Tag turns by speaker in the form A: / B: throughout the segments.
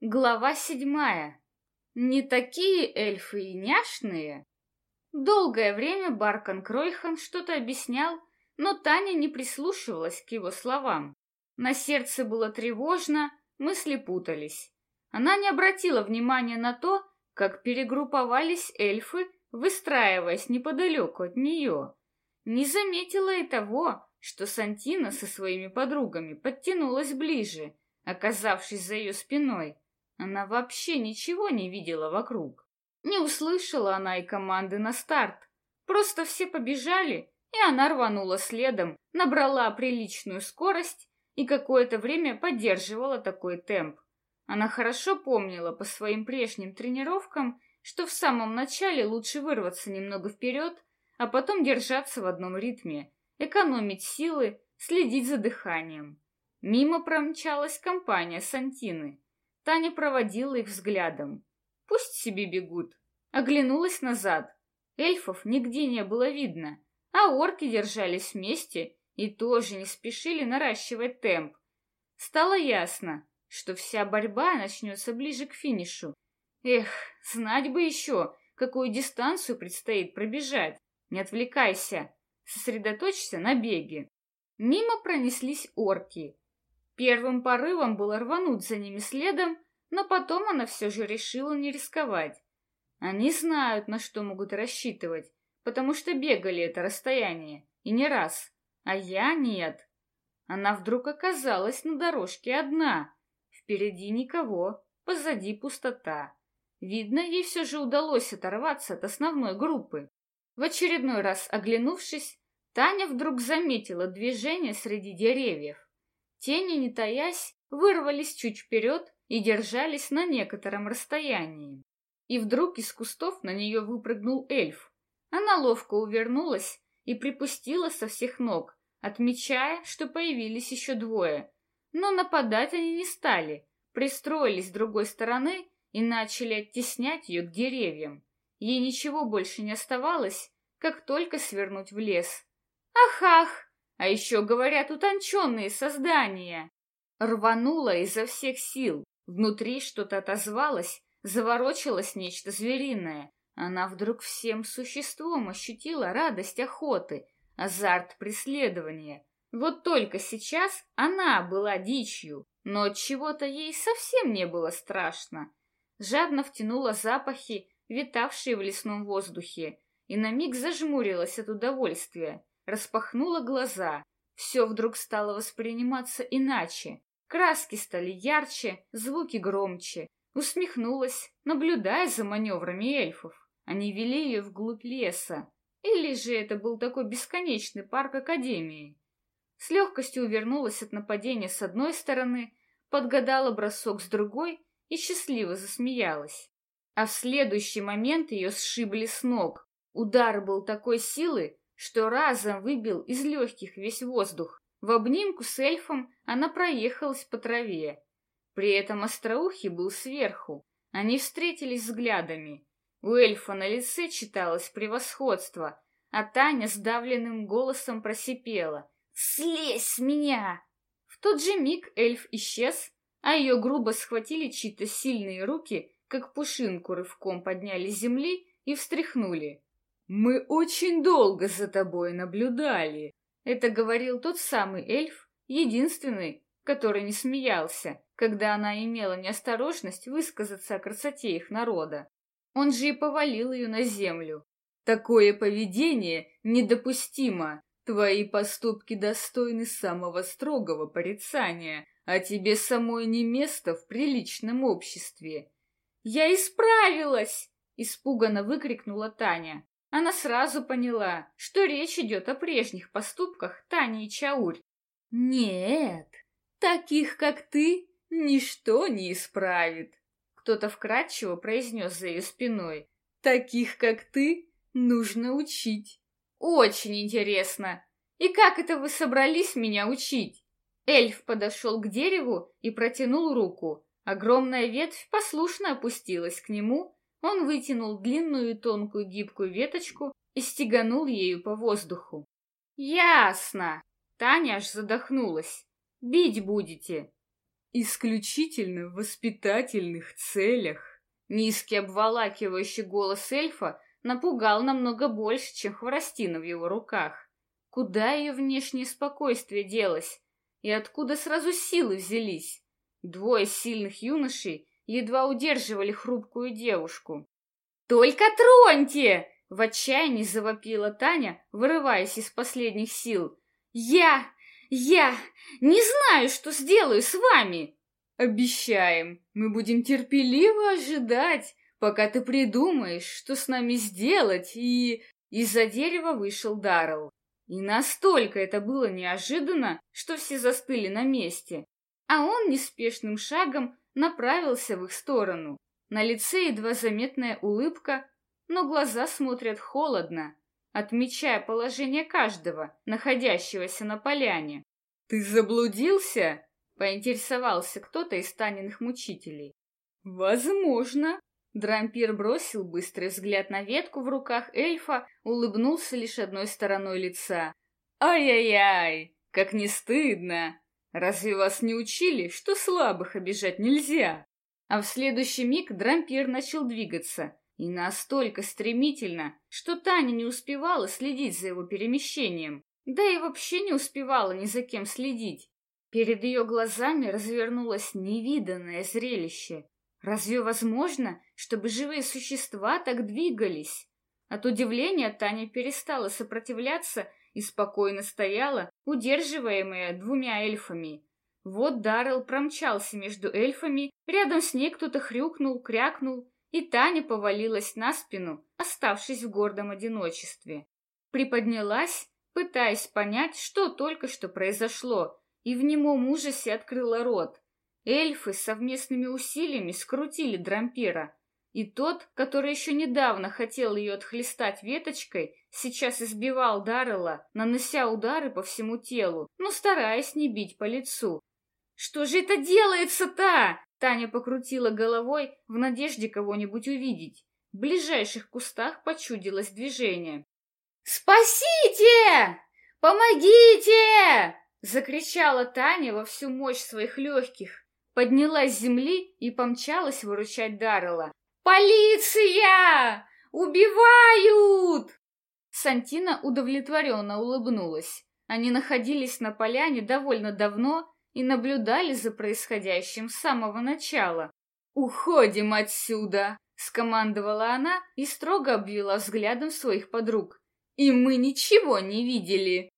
A: Глава седьмая. Не такие эльфы и няшные. Долгое время Баркан Кройхан что-то объяснял, но Таня не прислушивалась к его словам. На сердце было тревожно, мысли путались. Она не обратила внимания на то, как перегрупповались эльфы, выстраиваясь неподалеку от нее. Не заметила и того, что Сантина со своими подругами подтянулась ближе, оказавшись за ее спиной. Она вообще ничего не видела вокруг. Не услышала она и команды на старт. Просто все побежали, и она рванула следом, набрала приличную скорость и какое-то время поддерживала такой темп. Она хорошо помнила по своим прежним тренировкам, что в самом начале лучше вырваться немного вперед, а потом держаться в одном ритме, экономить силы, следить за дыханием. Мимо промчалась компания Сантины. Таня проводила их взглядом. Пусть себе бегут. Оглянулась назад. Эльфов нигде не было видно, а орки держались вместе и тоже не спешили наращивать темп. Стало ясно, что вся борьба начнется ближе к финишу. Эх, знать бы еще, какую дистанцию предстоит пробежать. Не отвлекайся, сосредоточься на беге. Мимо пронеслись орки, Первым порывом было рвануть за ними следом, но потом она все же решила не рисковать. Они знают, на что могут рассчитывать, потому что бегали это расстояние, и не раз, а я нет. Она вдруг оказалась на дорожке одна, впереди никого, позади пустота. Видно, ей все же удалось оторваться от основной группы. В очередной раз оглянувшись, Таня вдруг заметила движение среди деревьев. Тени, не таясь, вырвались чуть вперед и держались на некотором расстоянии. И вдруг из кустов на нее выпрыгнул эльф. Она ловко увернулась и припустила со всех ног, отмечая, что появились еще двое. Но нападать они не стали, пристроились с другой стороны и начали оттеснять ее к деревьям. Ей ничего больше не оставалось, как только свернуть в лес. «Ах-ах!» А еще, говорят, утонченные создания. Рванула изо всех сил. Внутри что-то отозвалось, заворочилось нечто звериное. Она вдруг всем существом ощутила радость охоты, азарт преследования. Вот только сейчас она была дичью, но от чего-то ей совсем не было страшно. Жадно втянула запахи, витавшие в лесном воздухе, и на миг зажмурилась от удовольствия распахнула глаза. Все вдруг стало восприниматься иначе. Краски стали ярче, звуки громче. Усмехнулась, наблюдая за маневрами эльфов. Они вели ее вглубь леса. Или же это был такой бесконечный парк Академии? С легкостью увернулась от нападения с одной стороны, подгадала бросок с другой и счастливо засмеялась. А в следующий момент ее сшибли с ног. Удар был такой силы, что разом выбил из легких весь воздух. В обнимку с эльфом она проехалась по траве. При этом остроухий был сверху. Они встретились взглядами. У эльфа на лице читалось превосходство, а Таня сдавленным голосом просипела. «Слезь с меня!» В тот же миг эльф исчез, а ее грубо схватили чьи-то сильные руки, как пушинку рывком подняли с земли и встряхнули. «Мы очень долго за тобой наблюдали», — это говорил тот самый эльф, единственный, который не смеялся, когда она имела неосторожность высказаться о красоте их народа. Он же и повалил ее на землю. «Такое поведение недопустимо. Твои поступки достойны самого строгого порицания, а тебе самой не место в приличном обществе». «Я исправилась!» — испуганно выкрикнула Таня. Она сразу поняла, что речь идет о прежних поступках Тани и Чаурь. «Нет, таких, как ты, ничто не исправит», — кто-то вкратчиво произнес за ее спиной. «Таких, как ты, нужно учить». «Очень интересно. И как это вы собрались меня учить?» Эльф подошел к дереву и протянул руку. Огромная ветвь послушно опустилась к нему, он вытянул длинную и тонкую гибкую веточку и стеганул ею по воздуху. «Ясно!» Таня аж задохнулась. «Бить будете!» исключительно в воспитательных целях. Низкий обволакивающий голос эльфа напугал намного больше, чем хворостина в его руках. Куда ее внешнее спокойствие делось? И откуда сразу силы взялись? Двое сильных юношей едва удерживали хрупкую девушку. «Только троньте!» — в отчаянии завопила Таня, вырываясь из последних сил. «Я... я... не знаю, что сделаю с вами!» «Обещаем, мы будем терпеливо ожидать, пока ты придумаешь, что с нами сделать, и...» Из-за дерева вышел Даррелл. И настолько это было неожиданно, что все застыли на месте. А он неспешным шагом направился в их сторону. На лице едва заметная улыбка, но глаза смотрят холодно, отмечая положение каждого, находящегося на поляне. «Ты заблудился?» — поинтересовался кто-то из Таниных мучителей. «Возможно», Дрампир бросил быстрый взгляд на ветку в руках эльфа, улыбнулся лишь одной стороной лица. «Ай-яй-яй, как не стыдно! Разве вас не учили, что слабых обижать нельзя?» А в следующий миг Дрампир начал двигаться, и настолько стремительно, что Таня не успевала следить за его перемещением, да и вообще не успевала ни за кем следить. Перед ее глазами развернулось невиданное зрелище. Разве возможно, чтобы живые существа так двигались? От удивления Таня перестала сопротивляться и спокойно стояла, удерживаемая двумя эльфами. Вот Даррелл промчался между эльфами, рядом с ней кто-то хрюкнул, крякнул, и Таня повалилась на спину, оставшись в гордом одиночестве. Приподнялась, пытаясь понять, что только что произошло, и в немом ужасе открыла рот. Эльфы совместными усилиями скрутили Дрампира, и тот, который еще недавно хотел ее отхлестать веточкой, сейчас избивал Даррелла, нанося удары по всему телу, но стараясь не бить по лицу. «Что же это делается-то?» Таня покрутила головой в надежде кого-нибудь увидеть. В ближайших кустах почудилось движение. «Спасите! Помогите!» Закричала Таня во всю мощь своих легких поднялась с земли и помчалась выручать Даррелла. «Полиция! Убивают!» Сантина удовлетворенно улыбнулась. Они находились на поляне довольно давно и наблюдали за происходящим с самого начала. «Уходим отсюда!» — скомандовала она и строго обвела взглядом своих подруг. «И мы ничего не видели!»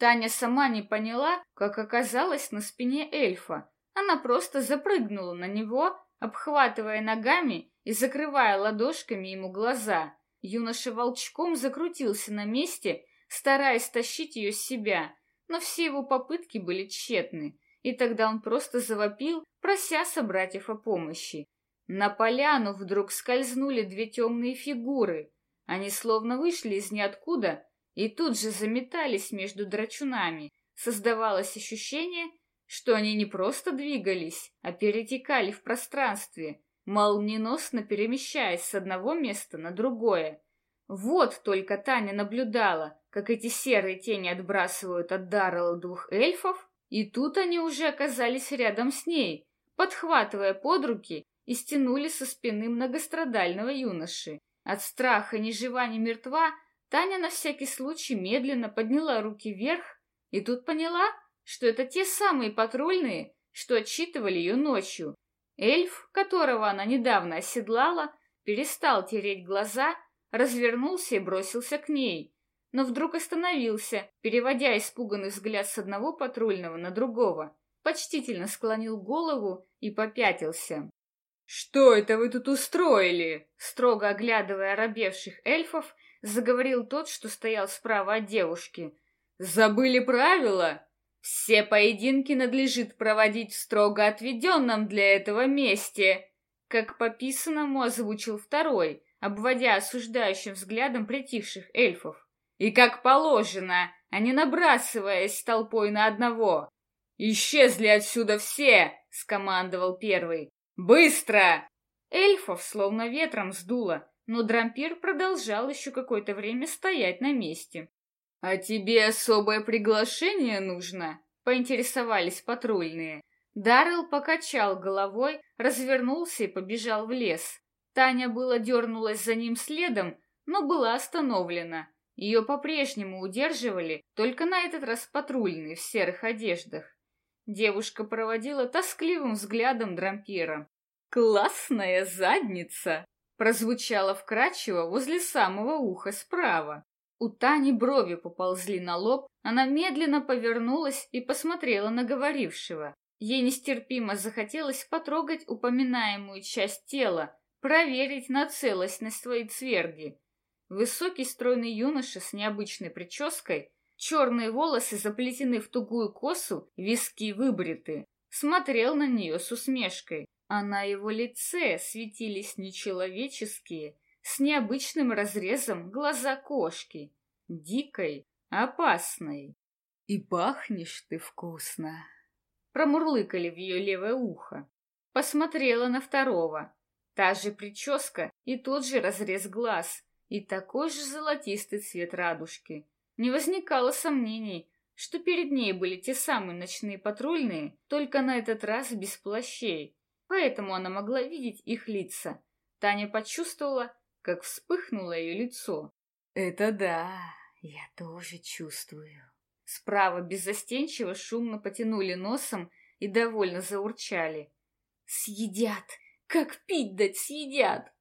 A: Таня сама не поняла, как оказалась на спине эльфа, она просто запрыгнула на него, обхватывая ногами и закрывая ладошками ему глаза. Юноша волчком закрутился на месте, стараясь тащить ее с себя, но все его попытки были тщетны, и тогда он просто завопил, прося собратьев о помощи. На поляну вдруг скользнули две темные фигуры. Они словно вышли из ниоткуда и тут же заметались между драчунами. Создавалось ощущение, что они не просто двигались, а перетекали в пространстве, молниеносно перемещаясь с одного места на другое. Вот только Таня наблюдала, как эти серые тени отбрасывают от Даррелла двух эльфов, и тут они уже оказались рядом с ней, подхватывая под руки и стянули со спины многострадального юноши. От страха ни жива, ни мертва Таня на всякий случай медленно подняла руки вверх и тут поняла, что это те самые патрульные, что отчитывали ее ночью. Эльф, которого она недавно оседлала, перестал тереть глаза, развернулся и бросился к ней, но вдруг остановился, переводя испуганный взгляд с одного патрульного на другого, почтительно склонил голову и попятился. «Что это вы тут устроили?» Строго оглядывая оробевших эльфов, заговорил тот, что стоял справа от девушки. «Забыли правила? Все поединки надлежит проводить в строго отведенном для этого месте, как по писанному озвучил второй, обводя осуждающим взглядом притихших эльфов. И как положено, а не набрасываясь толпой на одного. «Исчезли отсюда все!» — скомандовал первый. «Быстро!» Эльфов словно ветром сдуло, но Дрампир продолжал еще какое-то время стоять на месте. «А тебе особое приглашение нужно?» — поинтересовались патрульные. Даррелл покачал головой, развернулся и побежал в лес. Таня было дернулась за ним следом, но была остановлена. Ее по-прежнему удерживали, только на этот раз патрульные в серых одеждах. Девушка проводила тоскливым взглядом дрампира. «Классная задница!» прозвучало вкрадчиво возле самого уха справа. У Тани брови поползли на лоб, она медленно повернулась и посмотрела на говорившего. Ей нестерпимо захотелось потрогать упоминаемую часть тела, проверить на целостность своей цверги. Высокий стройный юноша с необычной прической, черные волосы заплетены в тугую косу, виски выбриты, смотрел на нее с усмешкой, а на его лице светились нечеловеческие, с необычным разрезом глаза кошки, дикой, опасной. «И пахнешь ты вкусно!» Промурлыкали в ее левое ухо. Посмотрела на второго. Та же прическа и тот же разрез глаз, и такой же золотистый цвет радужки. Не возникало сомнений, что перед ней были те самые ночные патрульные, только на этот раз без плащей, поэтому она могла видеть их лица. Таня почувствовала, как вспыхнуло ее лицо. «Это да, я тоже чувствую». Справа беззастенчиво шумно потянули носом и довольно заурчали. «Съедят! Как пить дать съедят!»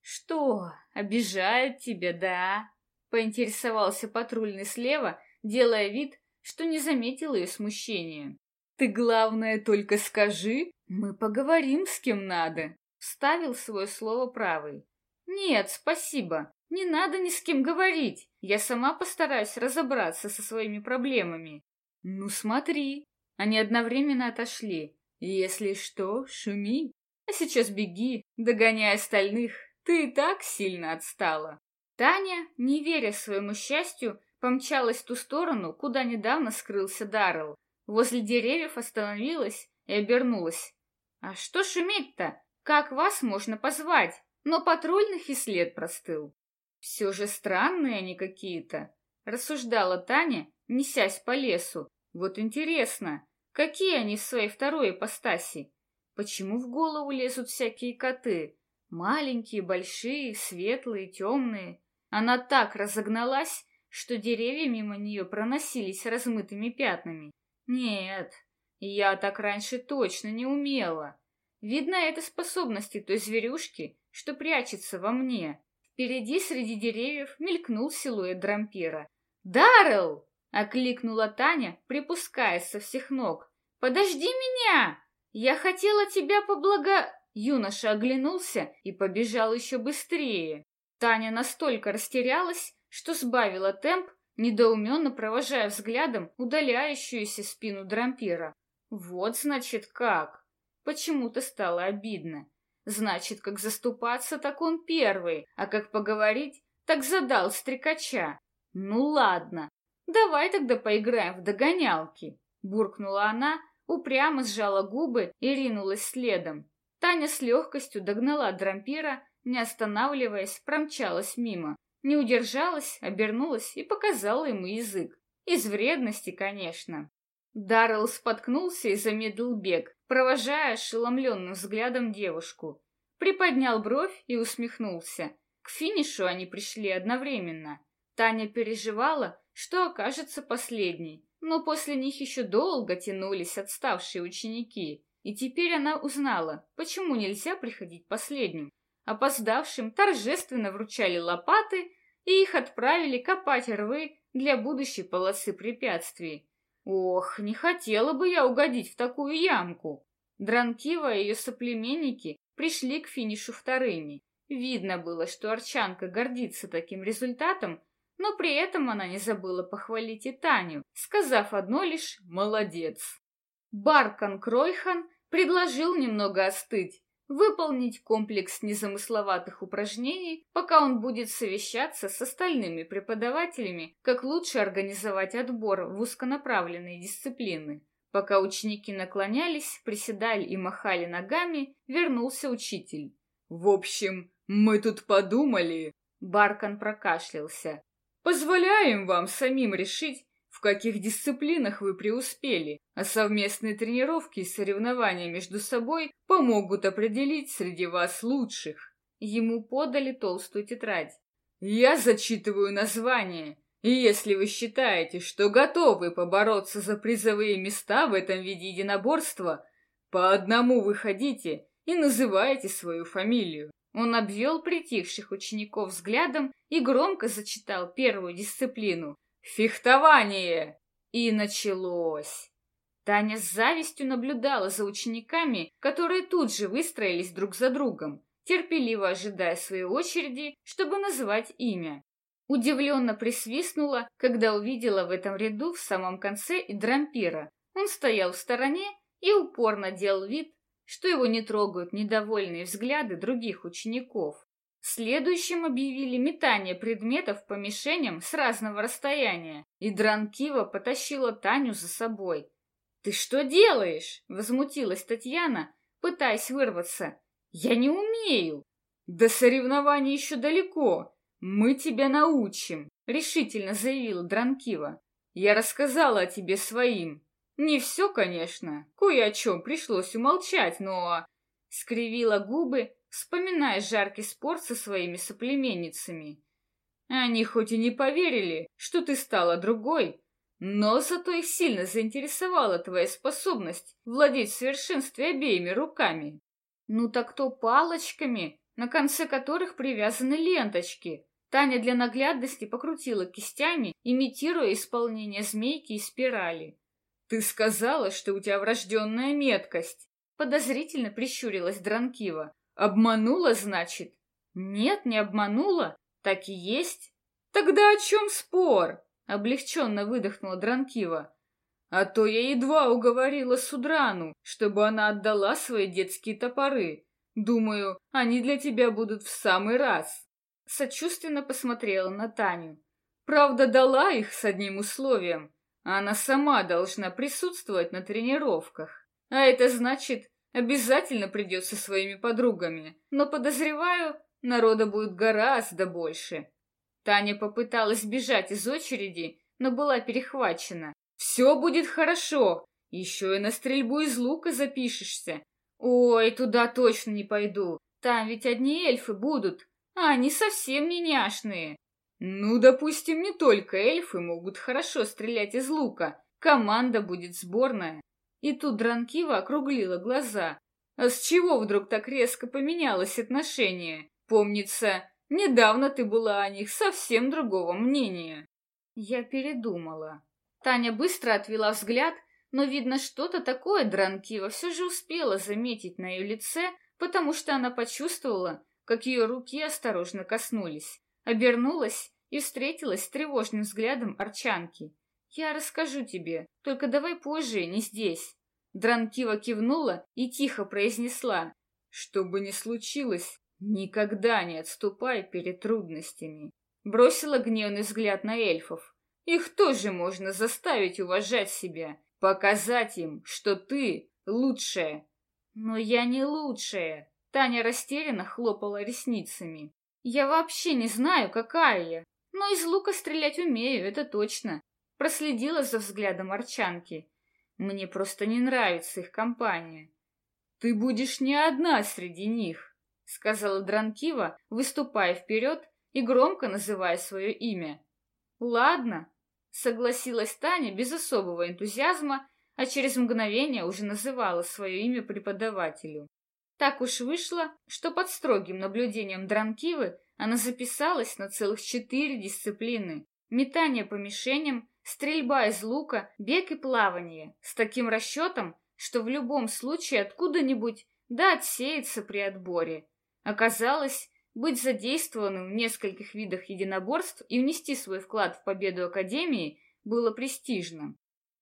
A: «Что, обижают тебя, да?» — поинтересовался патрульный слева, делая вид, что не заметил ее смущения. «Ты, главное, только скажи, мы поговорим с кем надо», — вставил свое слово правый. «Нет, спасибо, не надо ни с кем говорить, я сама постараюсь разобраться со своими проблемами». «Ну смотри», они одновременно отошли. «Если что, шуми, а сейчас беги, догоняй остальных, ты и так сильно отстала. Таня, не веря своему счастью, помчалась в ту сторону, куда недавно скрылся Даррелл. Возле деревьев остановилась и обернулась. А что шуметь-то? Как вас можно позвать? Но патрульных и след простыл. Все же странные они какие-то, рассуждала Таня, несясь по лесу. Вот интересно, какие они в своей второй ипостаси? Почему в голову лезут всякие коты? Маленькие, большие, светлые, темные. Она так разогналась, что деревья мимо нее проносились размытыми пятнами. Нет, я так раньше точно не умела. Видно, это способности той зверюшки, что прячется во мне. Впереди среди деревьев мелькнул силуэт дрампира. «Даррелл!» — окликнула Таня, припускаясь со всех ног. «Подожди меня! Я хотела тебя поблага...» Юноша оглянулся и побежал еще быстрее. Таня настолько растерялась, что сбавила темп, недоуменно провожая взглядом удаляющуюся спину дрампира. Вот, значит, как. Почему-то стало обидно. Значит, как заступаться, так он первый, а как поговорить, так задал стрекача. Ну ладно, давай тогда поиграем в догонялки. Буркнула она, упрямо сжала губы и ринулась следом. Таня с легкостью догнала дрампира, не останавливаясь, промчалась мимо. Не удержалась, обернулась и показала ему язык. Из вредности, конечно. Даррелл споткнулся и замедлил бег, провожая ошеломленным взглядом девушку. Приподнял бровь и усмехнулся. К финишу они пришли одновременно. Таня переживала, что окажется последней, но после них еще долго тянулись отставшие ученики. И теперь она узнала, почему нельзя приходить последним. Опоздавшим торжественно вручали лопаты, и их отправили копать рвы для будущей полосы препятствий. Ох, не хотела бы я угодить в такую ямку. Дранкива и ее соплеменники пришли к финишу вторыми. Видно было, что Арчанка гордится таким результатом, но при этом она не забыла похвалить и Таню, сказав одно лишь «молодец». Баркан Кройхан предложил немного остыть, выполнить комплекс незамысловатых упражнений, пока он будет совещаться с остальными преподавателями, как лучше организовать отбор в узконаправленные дисциплины. Пока ученики наклонялись, приседали и махали ногами, вернулся учитель. «В общем, мы тут подумали...» Баркан прокашлялся. «Позволяем вам самим решить,
B: каких дисциплинах вы преуспели, а совместные тренировки и соревнования между собой помогут определить среди вас лучших.
A: Ему подали толстую тетрадь.
B: Я зачитываю название, и если вы считаете, что готовы побороться за призовые места в этом виде единоборства, по одному выходите и называйте свою фамилию.
A: Он обвел притихших учеников взглядом и громко зачитал первую дисциплину «Фехтование!» И началось. Таня с завистью наблюдала за учениками, которые тут же выстроились друг за другом, терпеливо ожидая своей очереди, чтобы называть имя. Удивленно присвистнула, когда увидела в этом ряду в самом конце и дрампира. Он стоял в стороне и упорно делал вид, что его не трогают недовольные взгляды других учеников. Следующим объявили метание предметов по мишеням с разного расстояния, и Дранкива потащила Таню за собой. «Ты что делаешь?» — возмутилась Татьяна, пытаясь вырваться. «Я не умею!»
B: «До соревнований еще далеко. Мы тебя научим», — решительно заявила Дранкива. «Я рассказала о тебе своим. Не все, конечно, кое о чем пришлось умолчать, но...» Скривила губы, вспоминая жаркий спор со своими соплеменницами. Они хоть и не поверили, что ты стала другой, но зато их сильно заинтересовала твоя способность владеть в совершенстве обеими руками.
A: Ну так то палочками, на конце которых привязаны ленточки. Таня для наглядности покрутила кистями, имитируя исполнение змейки и спирали.
B: «Ты сказала, что у тебя врожденная меткость!»
A: Подозрительно прищурилась Дранкива.
B: «Обманула, значит?»
A: «Нет, не обманула. Так и есть».
B: «Тогда о чем спор?» Облегченно выдохнула Дранкива. «А то я едва уговорила Судрану, чтобы она отдала свои детские топоры. Думаю, они для тебя будут в самый раз».
A: Сочувственно посмотрела на Таню.
B: Правда, дала их с одним условием. Она сама должна присутствовать на тренировках. А это значит, обязательно придет со своими подругами. Но, подозреваю, народа будет гораздо больше. Таня попыталась бежать из очереди, но была перехвачена. «Все будет хорошо. Еще и на стрельбу из лука запишешься.
A: Ой, туда точно не пойду. Там ведь одни эльфы будут, а они совсем не няшные.
B: Ну, допустим, не только эльфы могут хорошо стрелять из лука. Команда будет сборная. И тут Дранкива округлила глаза. А с чего вдруг так резко поменялось отношение? Помнится, недавно ты была о них совсем другого мнения.
A: Я передумала. Таня быстро отвела взгляд, но, видно, что-то такое Дранкива все же успела заметить на ее лице, потому что она почувствовала, как ее руки осторожно коснулись обернулась и встретилась с тревожным взглядом Арчанки. «Я расскажу тебе, только давай позже, не здесь». Дранкива кивнула и тихо произнесла.
B: «Что бы ни случилось, никогда не отступай перед трудностями». Бросила гневный взгляд на эльфов. «Их тоже можно заставить уважать себя, показать им, что ты лучшая».
A: «Но я не лучшая», — Таня растерянно хлопала ресницами. Я вообще не знаю, какая я, но из лука стрелять умею, это точно. Проследила за взглядом Арчанки. Мне просто не нравится их компания.
B: Ты будешь не одна среди них, сказала Дранкива, выступая вперед и громко называя свое имя.
A: Ладно, согласилась Таня без особого энтузиазма, а через мгновение уже называла свое имя преподавателю. Так уж вышло, что под строгим наблюдением Дранкивы она записалась на целых четыре дисциплины. Метание по мишеням, стрельба из лука, бег и плавание. С таким расчетом, что в любом случае откуда-нибудь да отсеется при отборе. Оказалось, быть задействованным в нескольких видах единоборств и внести свой вклад в победу Академии было престижно.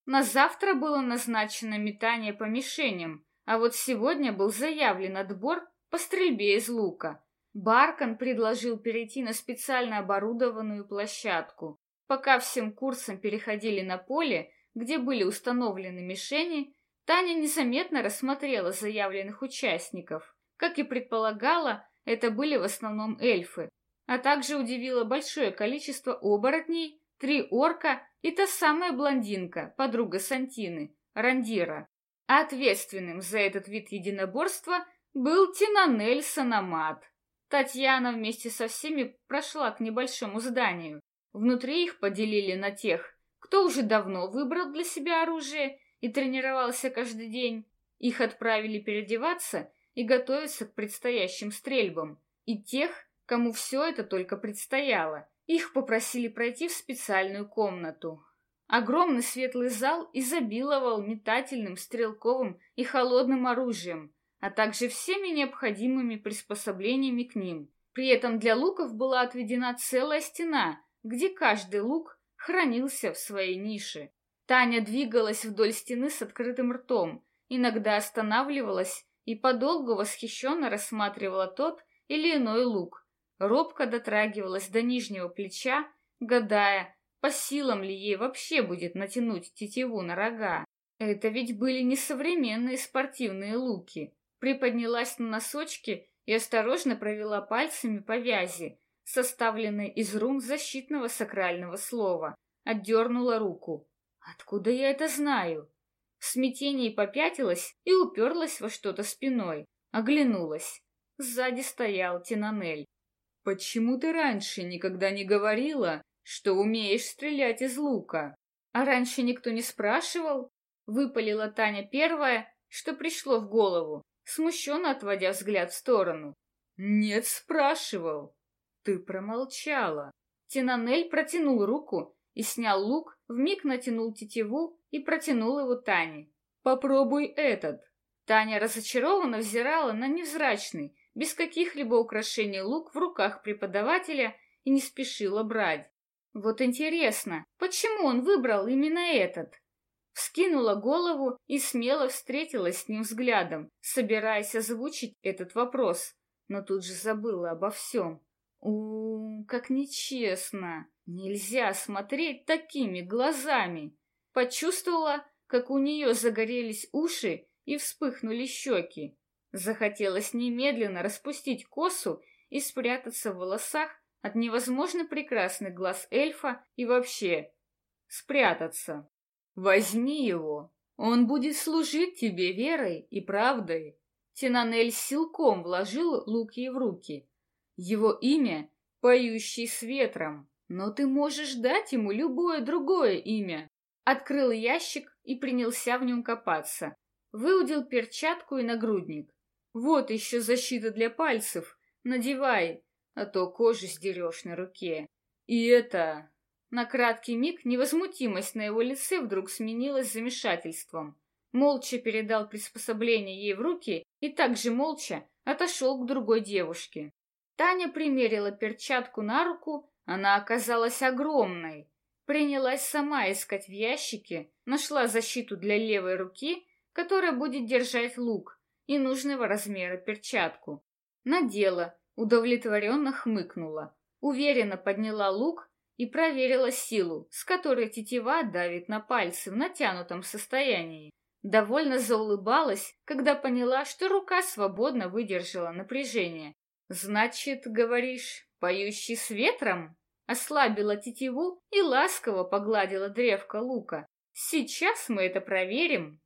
A: На завтра было назначено метание по мишеням, а вот сегодня был заявлен отбор по стрельбе из лука. Баркан предложил перейти на специально оборудованную площадку. Пока всем курсом переходили на поле, где были установлены мишени, Таня незаметно рассмотрела заявленных участников. Как и предполагала, это были в основном эльфы, а также удивило большое количество оборотней, три орка и та самая блондинка, подруга Сантины, Рандира. А ответственным за этот вид единоборства был Тинанель Санамат. Татьяна вместе со всеми прошла к небольшому зданию. Внутри их поделили на тех, кто уже давно выбрал для себя оружие и тренировался каждый день. Их отправили переодеваться и готовиться к предстоящим стрельбам. И тех, кому все это только предстояло. Их попросили пройти в специальную комнату. Огромный светлый зал изобиловал метательным, стрелковым и холодным оружием, а также всеми необходимыми приспособлениями к ним. При этом для луков была отведена целая стена, где каждый лук хранился в своей нише. Таня двигалась вдоль стены с открытым ртом, иногда останавливалась и подолгу восхищенно рассматривала тот или иной лук. Робко дотрагивалась до нижнего плеча, гадая, по силам ли ей вообще будет натянуть тетиву на рога. Это ведь были не современные спортивные луки. Приподнялась на носочки и осторожно провела пальцами по вязи, составленной из рун защитного сакрального слова. Отдернула руку. Откуда я это знаю? В смятении попятилась и уперлась во что-то спиной. Оглянулась. Сзади стоял Тинанель.
B: «Почему ты раньше никогда не говорила, что умеешь стрелять из лука?»
A: «А раньше никто не спрашивал?» Выпалила Таня первое, что пришло в голову, смущенно отводя взгляд в сторону.
B: «Нет, спрашивал. Ты промолчала».
A: Тинанель протянул руку и снял лук, вмиг натянул тетиву и протянул его Тане.
B: «Попробуй этот».
A: Таня разочарованно взирала на невзрачный, без каких-либо украшений лук в руках преподавателя и не спешила брать. Вот интересно, почему он выбрал именно этот? Вскинула голову и смело встретилась с ним взглядом, собираясь озвучить этот вопрос, но тут же забыла обо всем. У как нечестно! Нельзя смотреть такими глазами! Почувствовала, как у нее загорелись уши и вспыхнули щеки. Захотелось немедленно распустить косу и спрятаться в волосах от невозможно прекрасных глаз эльфа и вообще спрятаться. Возьми его, он будет служить тебе верой и правдой. Тинанель силком вложил лук ей в руки. Его имя — поющий с ветром, но ты можешь дать ему любое другое имя. Открыл ящик и принялся в нем копаться. Выудил перчатку и нагрудник. Вот еще защита для пальцев. Надевай, а то кожу сдерешь на руке. И это... На краткий миг невозмутимость на его лице вдруг сменилась замешательством. Молча передал приспособление ей в руки и также молча отошел к другой девушке. Таня примерила перчатку на руку, она оказалась огромной. Принялась сама искать в ящике, нашла защиту для левой руки, которая будет держать лук, и нужного размера перчатку. Надела, удовлетворенно хмыкнула, уверенно подняла лук и проверила силу, с которой тетива давит на пальцы в натянутом состоянии. Довольно заулыбалась, когда поняла, что рука свободно выдержала напряжение. «Значит, говоришь, поющий с ветром?» Ослабила тетиву и ласково погладила древко лука. «Сейчас мы это проверим».